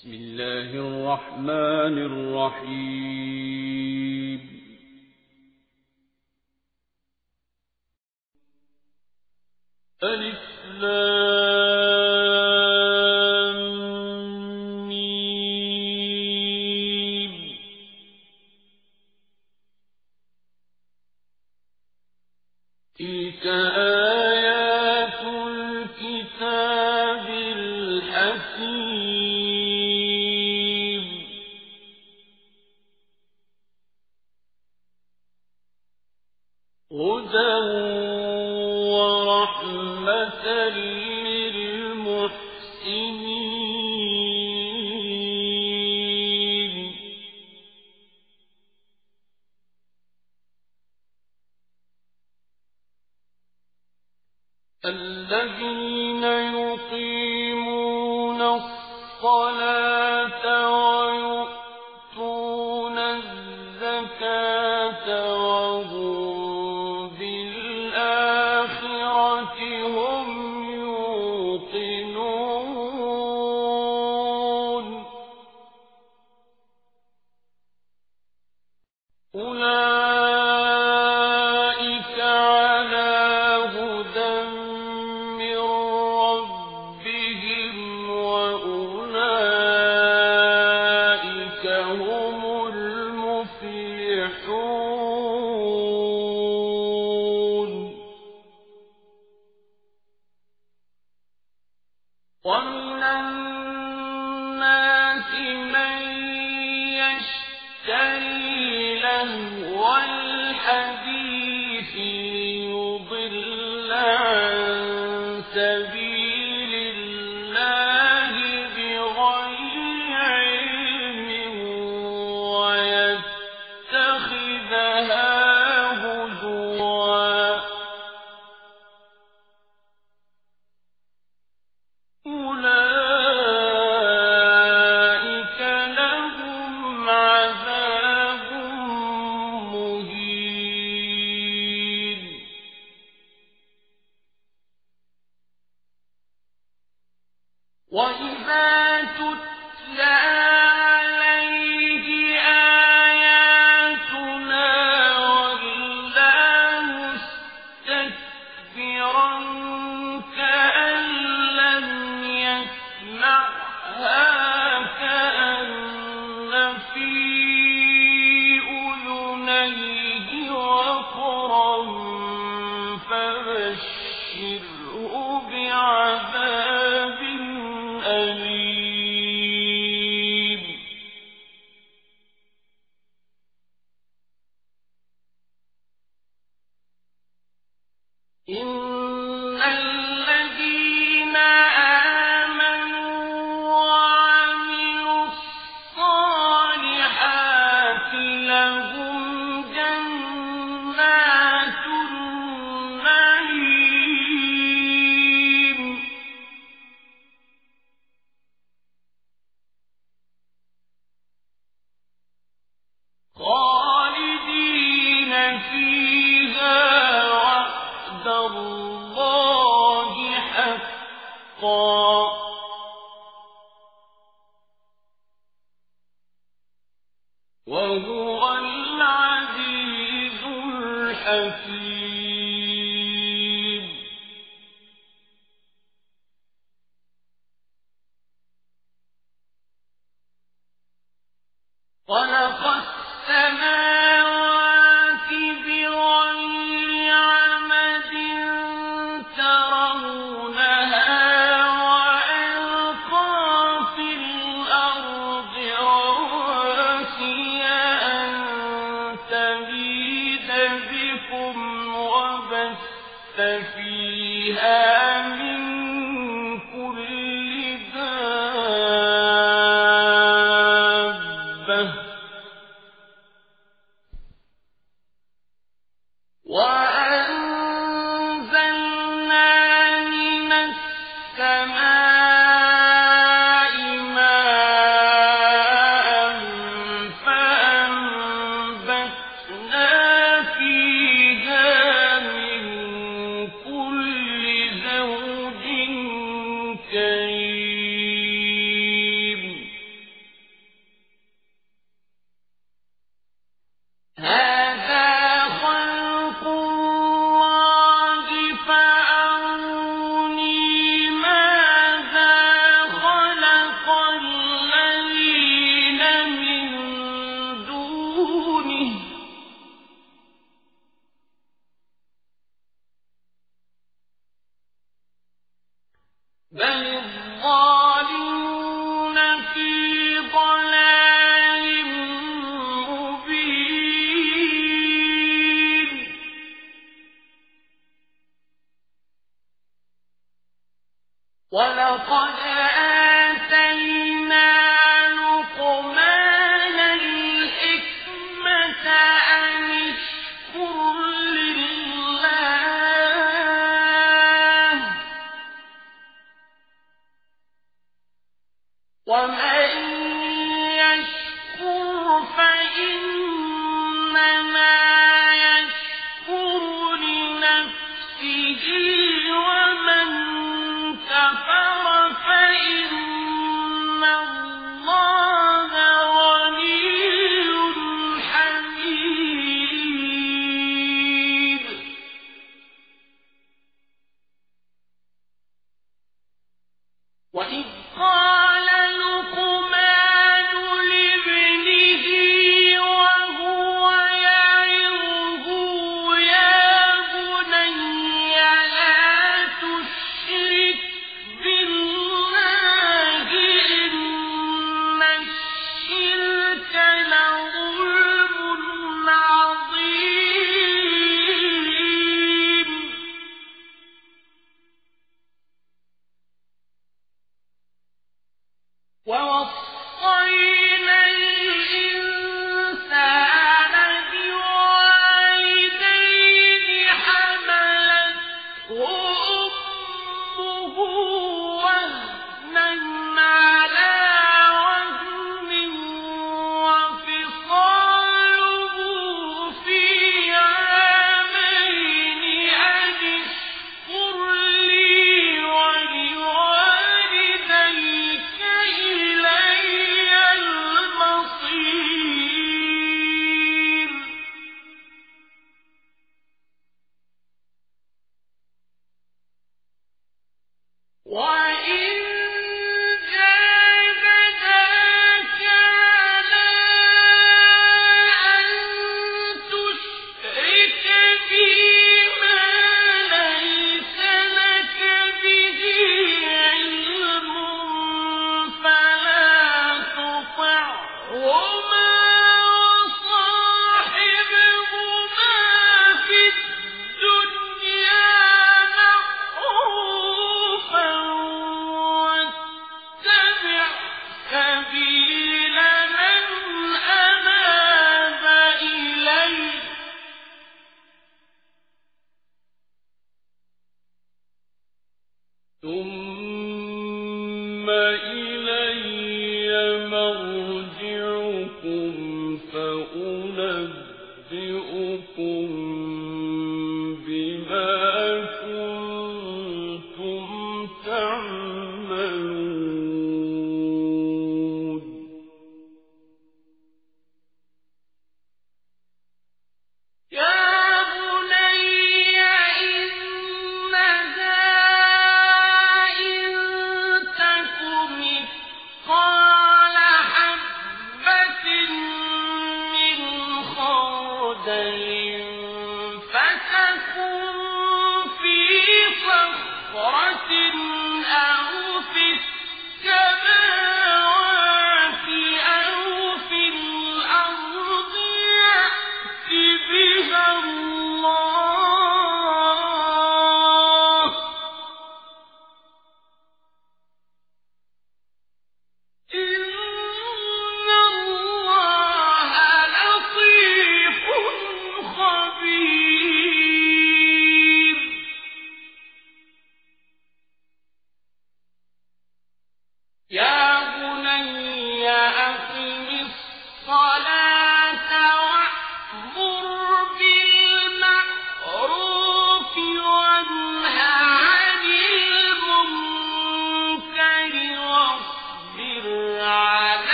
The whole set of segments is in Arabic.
بسم الله الرحمن الرحيم. ألف فبشره بعذاب فيها تكن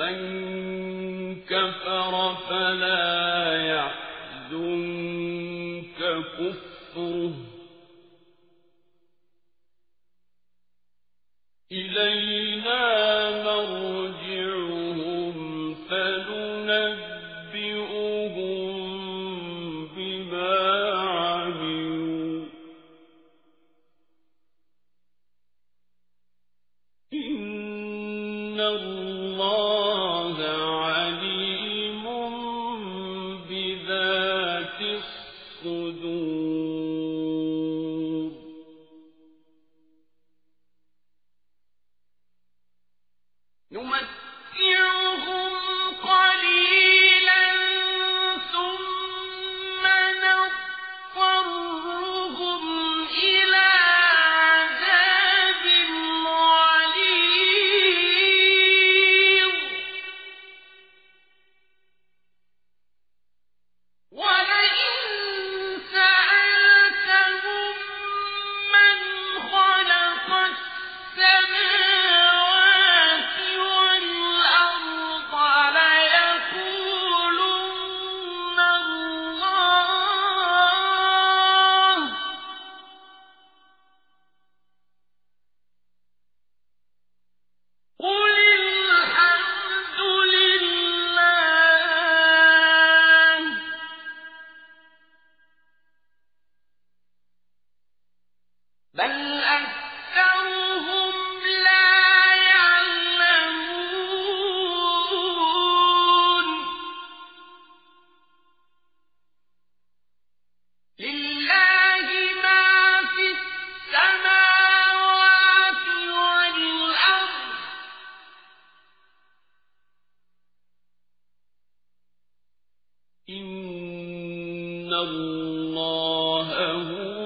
ومن كفر فلا يحزنك كفره الصدور الله هو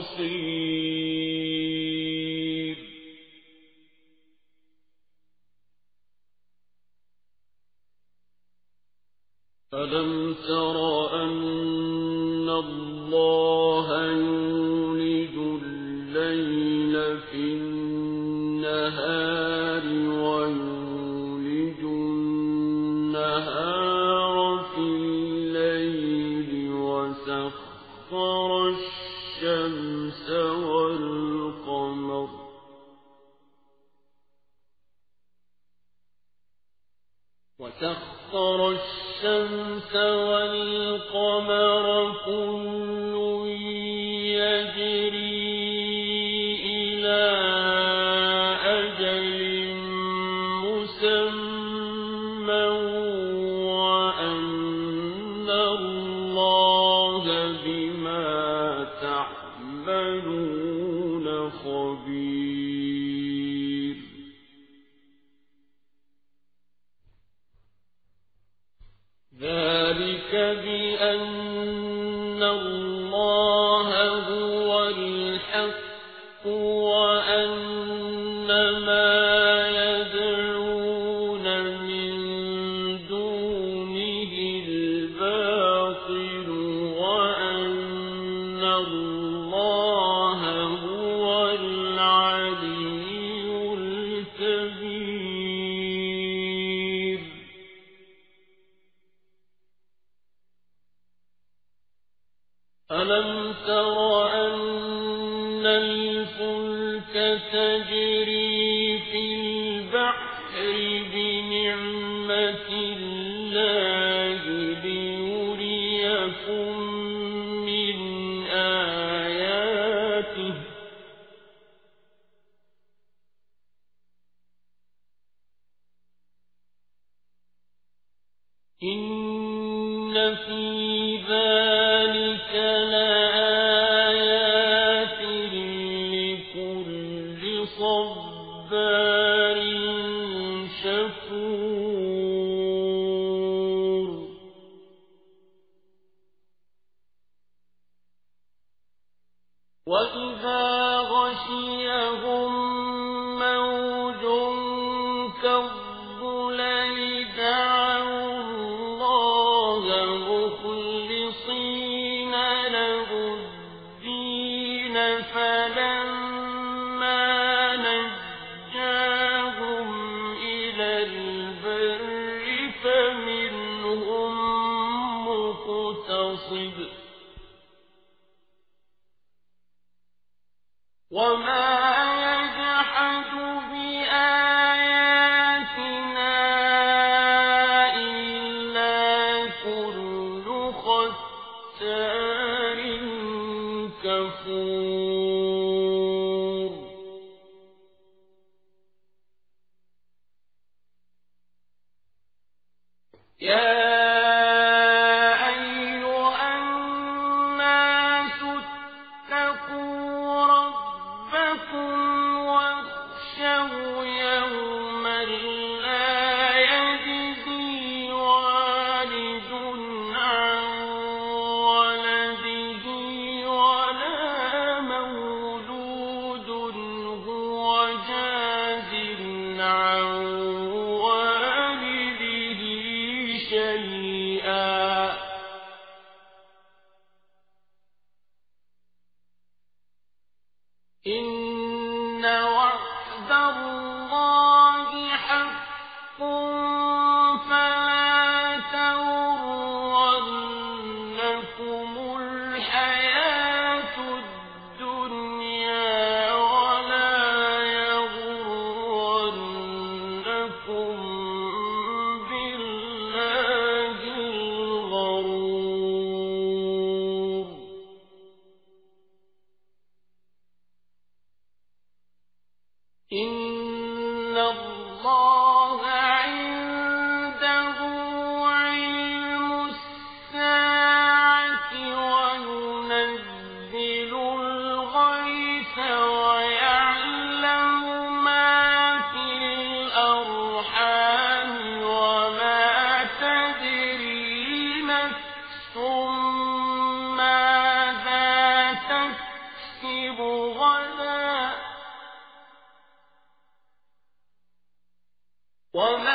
بصير والقمر إن في ذلك لآيات وما وما